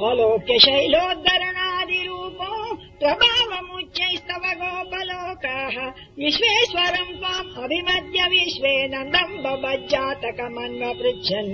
अवलोक्यशैलोद्धरणादिरूपो प्रभावमुच्चैस्तव गोपलोकाः विश्वेश्वरम् त्वाम् अभिमद्य विश्वे नन्दम् बभज्जातकमन्व पृच्छन्